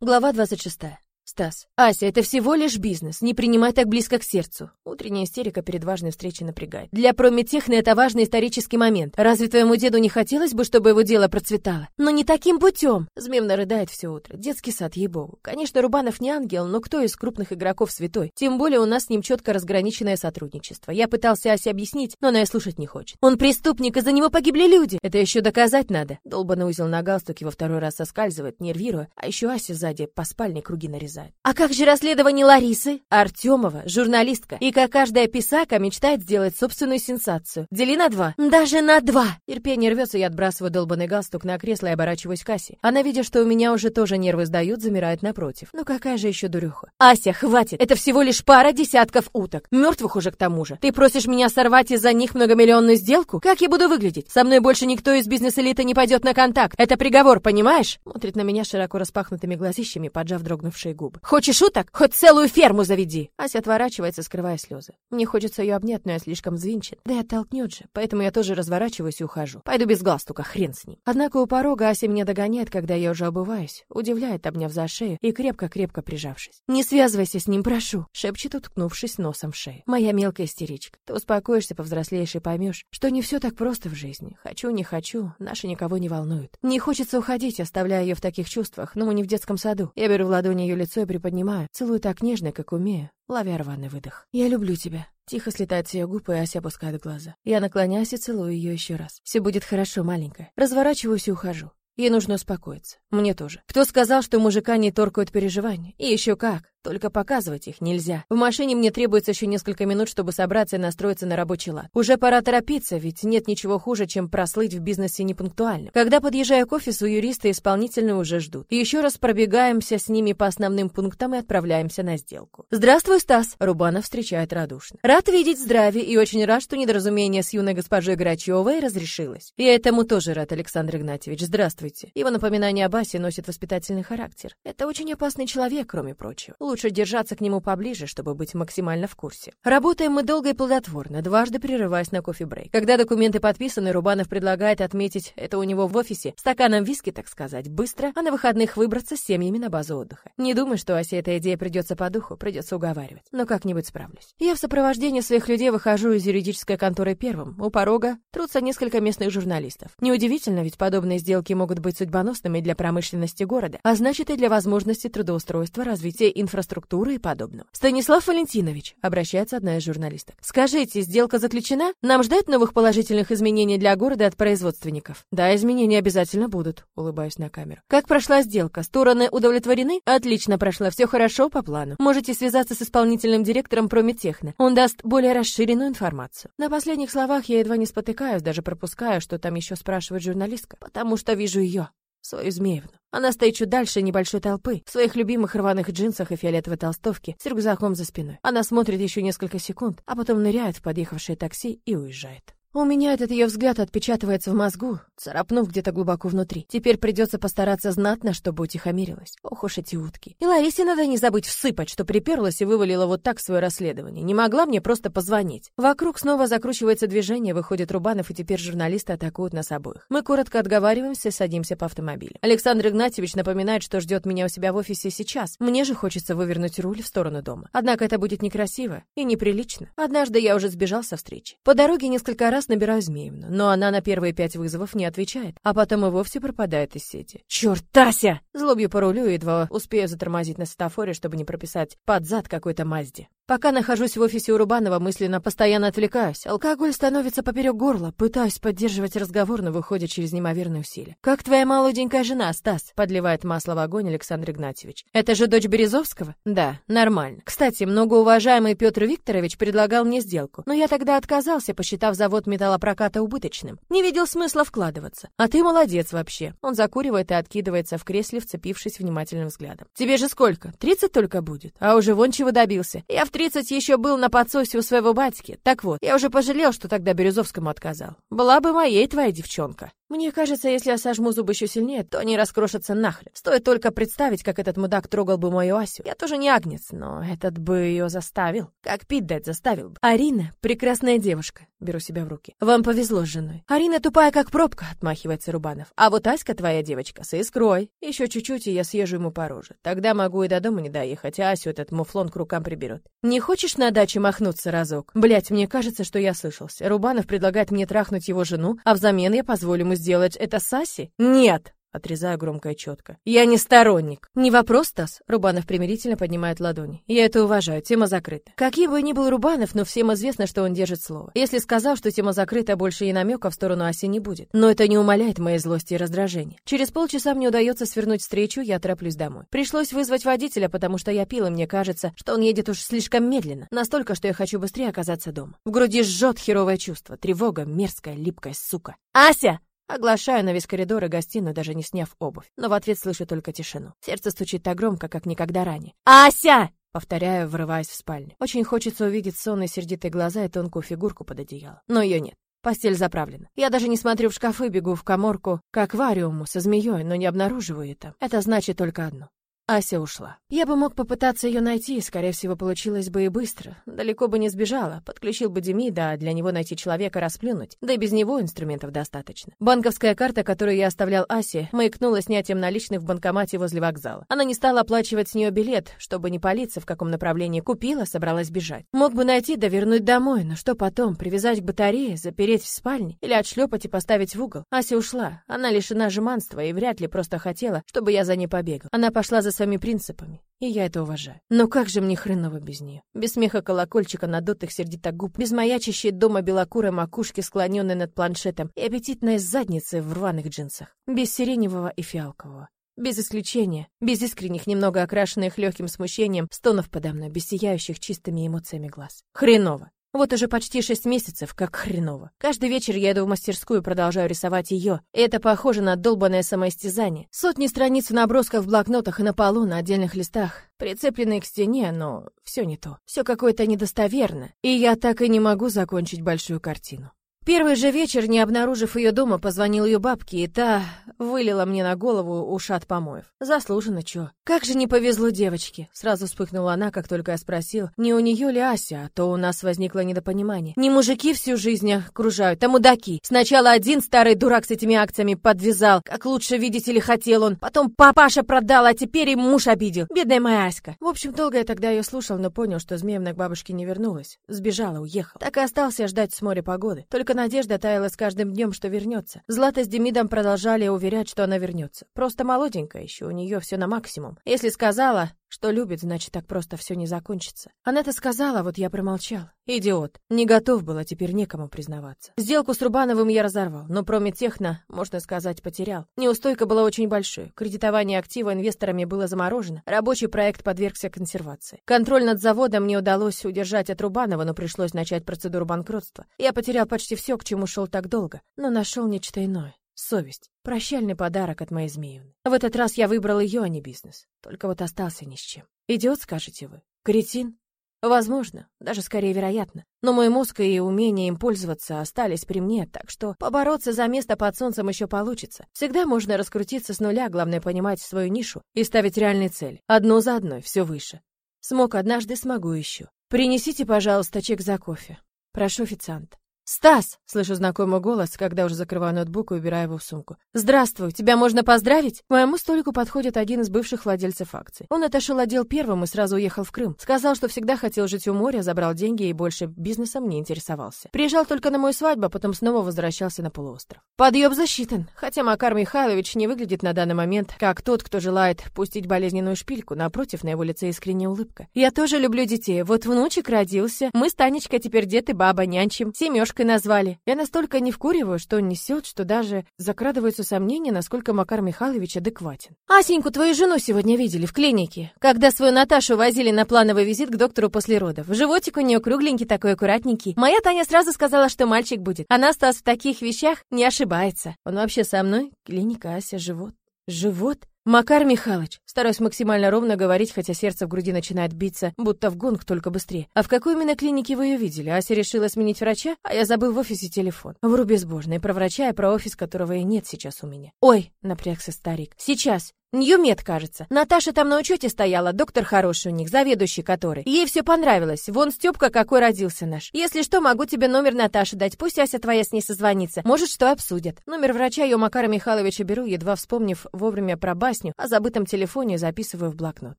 Глава 26. Стас. Ася, это всего лишь бизнес. Не принимай так близко к сердцу. Утренняя истерика перед важной встречей напрягает. Для Прометехны это важный исторический момент. Разве твоему деду не хотелось бы, чтобы его дело процветало? Но не таким путем. Змеевна рыдает все утро. Детский сад, ей-богу. Конечно, Рубанов не ангел, но кто из крупных игроков святой? Тем более у нас с ним четко разграниченное сотрудничество. Я пытался Асе объяснить, но она и слушать не хочет. Он преступник, из-за него погибли люди. Это еще доказать надо. Долбанный узел на галстуке во второй раз соскальзывает, нервируя, а еще Ася сзади по спальне круги нарезает исчезает. А как же расследование Ларисы? Артемова, журналистка, и как каждая писака мечтает сделать собственную сенсацию. Дели на два. Даже на два. Терпение рвется, я отбрасываю долбанный галстук на кресло и оборачиваюсь к Асе. Она, видя, что у меня уже тоже нервы сдают, замирает напротив. Ну какая же еще дурюха? Ася, хватит. Это всего лишь пара десятков уток. Мертвых уже к тому же. Ты просишь меня сорвать из-за них многомиллионную сделку? Как я буду выглядеть? Со мной больше никто из бизнес-элиты не пойдет на контакт. Это приговор, понимаешь? Смотрит на меня широко распахнутыми глазищами, поджав дрогнувшие губы губы. «Хочешь шуток? Хоть целую ферму заведи!» Ася отворачивается, скрывая слезы. Мне хочется ее обнять, но я слишком взвинчен. Да и оттолкнет же, поэтому я тоже разворачиваюсь и ухожу. Пойду без галстука, хрен с ним. Однако у порога Ася меня догоняет, когда я уже обуваюсь, удивляет, обняв за шею и крепко-крепко прижавшись. «Не связывайся с ним, прошу!» — шепчет, уткнувшись носом в шею. «Моя мелкая истеричка. Ты успокоишься, повзрослеешь и поймешь, что не все так просто в жизни. Хочу, не хочу, наши никого не волнуют. Не хочется уходить, оставляя ее в таких чувствах, но мы не в детском саду. Я беру в ладони ее лицо и приподнимаю, целую так нежно, как умею, ловя рваный выдох. «Я люблю тебя». Тихо слетает с ее губ, и Ася опускает глаза. Я наклоняюсь и целую ее еще раз. Все будет хорошо, маленькая. Разворачиваюсь и ухожу. Ей нужно успокоиться. Мне тоже. Кто сказал, что мужика не торкают переживания? И еще как. Только показывать их нельзя. В машине мне требуется еще несколько минут, чтобы собраться и настроиться на рабочий лад. Уже пора торопиться, ведь нет ничего хуже, чем прослыть в бизнесе непунктуальным. Когда подъезжаю к офису, юристы исполнительные уже ждут. еще раз пробегаемся с ними по основным пунктам и отправляемся на сделку. «Здравствуй, Стас!» Рубанов встречает радушно. «Рад видеть здравие и очень рад, что недоразумение с юной госпожой Грачевой разрешилось. Я этому тоже рад, Александр Игнатьевич. Здравствуйте!» Его напоминание о Басе носит воспитательный характер. Это очень опасный человек, кроме прочего лучше держаться к нему поближе, чтобы быть максимально в курсе. Работаем мы долго и плодотворно, дважды прерываясь на кофе-брейк. Когда документы подписаны, Рубанов предлагает отметить это у него в офисе, стаканом виски, так сказать, быстро, а на выходных выбраться с семьями на базу отдыха. Не думаю, что Осе эта идея придется по духу, придется уговаривать. Но как-нибудь справлюсь. Я в сопровождении своих людей выхожу из юридической конторы первым. У порога трутся несколько местных журналистов. Неудивительно, ведь подобные сделки могут быть судьбоносными для промышленности города, а значит и для возможности трудоустройства, развития инфраструктуры инфраструктуры и подобного. Станислав Валентинович, обращается одна из журналисток. Скажите, сделка заключена? Нам ждать новых положительных изменений для города от производственников? Да, изменения обязательно будут, улыбаюсь на камеру. Как прошла сделка? Стороны удовлетворены? Отлично прошла, все хорошо по плану. Можете связаться с исполнительным директором Прометехно. Он даст более расширенную информацию. На последних словах я едва не спотыкаюсь, даже пропускаю, что там еще спрашивает журналистка, потому что вижу ее свою Змеевну. Она стоит чуть дальше небольшой толпы, в своих любимых рваных джинсах и фиолетовой толстовке, с рюкзаком за спиной. Она смотрит еще несколько секунд, а потом ныряет в подъехавшее такси и уезжает. У меня этот ее взгляд отпечатывается в мозгу, царапнув где-то глубоко внутри. Теперь придется постараться знатно, чтобы утихомирилась. Ох уж эти утки. И Ларисе надо не забыть всыпать, что приперлась и вывалила вот так свое расследование. Не могла мне просто позвонить. Вокруг снова закручивается движение, выходит Рубанов, и теперь журналисты атакуют нас обоих. Мы коротко отговариваемся, садимся по автомобилю. Александр Игнатьевич напоминает, что ждет меня у себя в офисе сейчас. Мне же хочется вывернуть руль в сторону дома. Однако это будет некрасиво и неприлично. Однажды я уже сбежал со встречи. По дороге несколько раз набираю Змеевну, но она на первые пять вызовов не отвечает, а потом и вовсе пропадает из сети. «Черт, Тася!» Злобью по рулю, едва успею затормозить на светофоре, чтобы не прописать под зад какой-то Мазде. Пока нахожусь в офисе у Рубанова, мысленно постоянно отвлекаюсь. Алкоголь становится поперек горла. Пытаюсь поддерживать разговор, но выходит через неимоверные усилия. «Как твоя молоденькая жена, Стас?» — подливает масло в огонь Александр Игнатьевич. «Это же дочь Березовского?» «Да, нормально. Кстати, многоуважаемый Петр Викторович предлагал мне сделку, но я тогда отказался, посчитав завод металлопроката убыточным. Не видел смысла вкладываться. А ты молодец вообще». Он закуривает и откидывается в кресле, вцепившись внимательным взглядом. «Тебе же сколько? Тридцать только будет? А уже вон чего добился. Я в тридцать еще был на подсосе у своего батьки. Так вот, я уже пожалел, что тогда Березовскому отказал. Была бы моей твоя девчонка. Мне кажется, если я сожму зубы еще сильнее, то они раскрошатся нахрен. Стоит только представить, как этот мудак трогал бы мою Асю. Я тоже не агнец, но этот бы ее заставил. Как пить дать заставил бы. Арина — прекрасная девушка. Беру себя в руки. Вам повезло с женой. Арина тупая, как пробка, отмахивается Рубанов. А вот Аська твоя девочка с искрой. Еще чуть-чуть, и я съезжу ему по роже. Тогда могу и до дома не доехать, а Асю этот муфлон к рукам приберет. Не хочешь на даче махнуться разок? Блять, мне кажется, что я слышался. Рубанов предлагает мне трахнуть его жену, а взамен я позволю ему сделать это Саси? Нет! Отрезаю громко и четко. Я не сторонник. Не вопрос, Стас. Рубанов примирительно поднимает ладони. Я это уважаю, тема закрыта. Каким бы ни был Рубанов, но всем известно, что он держит слово. Если сказал, что тема закрыта, больше и намека в сторону Аси не будет. Но это не умаляет моей злости и раздражения. Через полчаса мне удается свернуть встречу, я тороплюсь домой. Пришлось вызвать водителя, потому что я пил, и мне кажется, что он едет уж слишком медленно. Настолько, что я хочу быстрее оказаться дома. В груди жжет херовое чувство, тревога, мерзкая, липкая сука. «Ася!» Оглашаю на весь коридор и гостиную, даже не сняв обувь. Но в ответ слышу только тишину. Сердце стучит так громко, как никогда ранее. «Ася!» Повторяю, врываясь в спальню. Очень хочется увидеть сонные сердитые глаза и тонкую фигурку под одеялом. Но ее нет. Постель заправлена. Я даже не смотрю в шкафы, бегу в коморку к аквариуму со змеей, но не обнаруживаю это. Это значит только одно. Ася ушла. Я бы мог попытаться ее найти, скорее всего, получилось бы и быстро. Далеко бы не сбежала, подключил бы Демида, а для него найти человека расплюнуть. Да и без него инструментов достаточно. Банковская карта, которую я оставлял Асе, маякнула снятием наличных в банкомате возле вокзала. Она не стала оплачивать с нее билет, чтобы не палиться, в каком направлении купила, собралась бежать. Мог бы найти да вернуть домой, но что потом? Привязать к батарее, запереть в спальне или отшлепать и поставить в угол? Ася ушла. Она лишена жеманства и вряд ли просто хотела, чтобы я за ней побегал. Она пошла за своими принципами, и я это уважаю. Но как же мне хреново без нее? Без смеха колокольчика, надутых сердито губ, без маячащей дома белокурой макушки, склоненной над планшетом, и аппетитной задницы в рваных джинсах. Без сиреневого и фиалкового. Без исключения, без искренних, немного окрашенных легким смущением, стонов подо мной, без сияющих чистыми эмоциями глаз. Хреново. Вот уже почти шесть месяцев, как хреново. Каждый вечер я иду в мастерскую и продолжаю рисовать ее. И это похоже на долбанное самоистязание. Сотни страниц в набросках в блокнотах и на полу, на отдельных листах, прицепленные к стене, но все не то. Все какое-то недостоверно. И я так и не могу закончить большую картину. Первый же вечер, не обнаружив ее дома, позвонил ее бабке, и та вылила мне на голову ушат помоев. Заслуженно, чё. Как же не повезло девочке. Сразу вспыхнула она, как только я спросил, не у нее ли Ася, а то у нас возникло недопонимание. Не мужики всю жизнь окружают, а мудаки. Сначала один старый дурак с этими акциями подвязал, как лучше видеть или хотел он. Потом папаша продал, а теперь и муж обидел. Бедная моя Аська. В общем, долго я тогда ее слушал, но понял, что Змеевна к бабушке не вернулась. Сбежала, уехала. Так и остался ждать с моря погоды. Только надежда таяла с каждым днем, что вернется. Злата с Демидом продолжали уверять, что она вернется. Просто молоденькая еще, у нее все на максимум. Если сказала, что любит, значит, так просто все не закончится. Она это сказала, вот я промолчал. Идиот. Не готов был, а теперь некому признаваться. Сделку с Рубановым я разорвал, но Промитехно, можно сказать, потерял. Неустойка была очень большой. Кредитование актива инвесторами было заморожено. Рабочий проект подвергся консервации. Контроль над заводом мне удалось удержать от Рубанова, но пришлось начать процедуру банкротства. Я потерял почти все, к чему шел так долго, но нашел нечто иное. Совесть. Прощальный подарок от моей змеевны. В этот раз я выбрал ее, а не бизнес. Только вот остался ни с чем. Идиот, скажете вы? Кретин? Возможно, даже скорее вероятно. Но мой мозг и умение им пользоваться остались при мне, так что побороться за место под солнцем еще получится. Всегда можно раскрутиться с нуля, главное понимать свою нишу и ставить реальные цели. Одну за одной, все выше. Смог однажды, смогу еще. Принесите, пожалуйста, чек за кофе. Прошу, официант. «Стас!» — слышу знакомый голос, когда уже закрываю ноутбук и убираю его в сумку. «Здравствуй! Тебя можно поздравить?» К моему столику подходит один из бывших владельцев акций. Он отошел отдел первым и сразу уехал в Крым. Сказал, что всегда хотел жить у моря, забрал деньги и больше бизнесом не интересовался. Приезжал только на мою свадьбу, а потом снова возвращался на полуостров. Подъем засчитан, хотя Макар Михайлович не выглядит на данный момент как тот, кто желает пустить болезненную шпильку, напротив, на его лице искренняя улыбка. «Я тоже люблю детей. Вот внучек родился. Мы с Танечкой теперь дед и баба нянчим. Семёшка Машкой назвали. Я настолько не вкуриваю, что несет, что даже закрадываются сомнения, насколько Макар Михайлович адекватен. Асеньку, твою жену сегодня видели в клинике, когда свою Наташу возили на плановый визит к доктору после родов. Животик у нее кругленький такой, аккуратненький. Моя Таня сразу сказала, что мальчик будет. Она, Стас, в таких вещах не ошибается. Он вообще со мной? Клиника, Ася, живот. Живот? Макар Михайлович, стараюсь максимально ровно говорить, хотя сердце в груди начинает биться, будто в гонг только быстрее. А в какой именно клинике вы ее видели? Ася решила сменить врача, а я забыл в офисе телефон. Вру безбожно и про врача, и про офис, которого и нет сейчас у меня. Ой, напрягся старик. Сейчас. Ньюмед, кажется. Наташа там на учете стояла, доктор хороший у них, заведующий который. Ей все понравилось. Вон Степка какой родился наш. Если что, могу тебе номер Наташи дать. Пусть Ася твоя с ней созвонится. Может, что обсудят. Номер врача я у Макара Михайловича беру, едва вспомнив вовремя про басню, о забытом телефоне записываю в блокнот.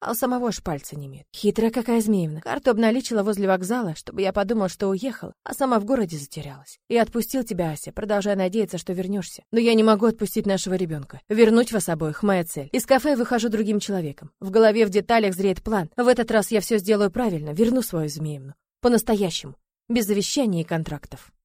А у самого ж пальца не имеет. Хитрая какая змеевна. Карту обналичила возле вокзала, чтобы я подумал, что уехал, а сама в городе затерялась. И отпустил тебя, Ася, продолжая надеяться, что вернешься. Но я не могу отпустить нашего ребенка. Вернуть вас обоих — моя цель. Из кафе выхожу другим человеком. В голове в деталях зреет план. В этот раз я все сделаю правильно, верну свою Змеевну. По-настоящему. Без завещаний и контрактов.